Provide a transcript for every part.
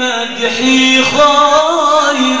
بمدح خير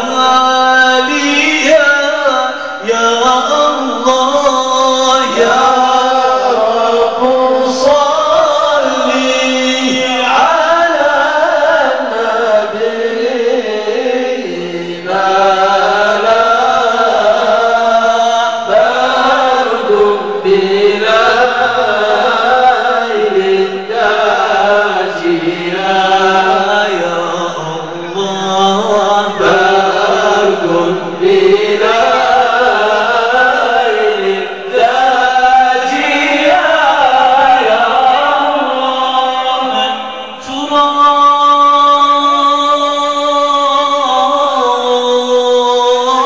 حلاليا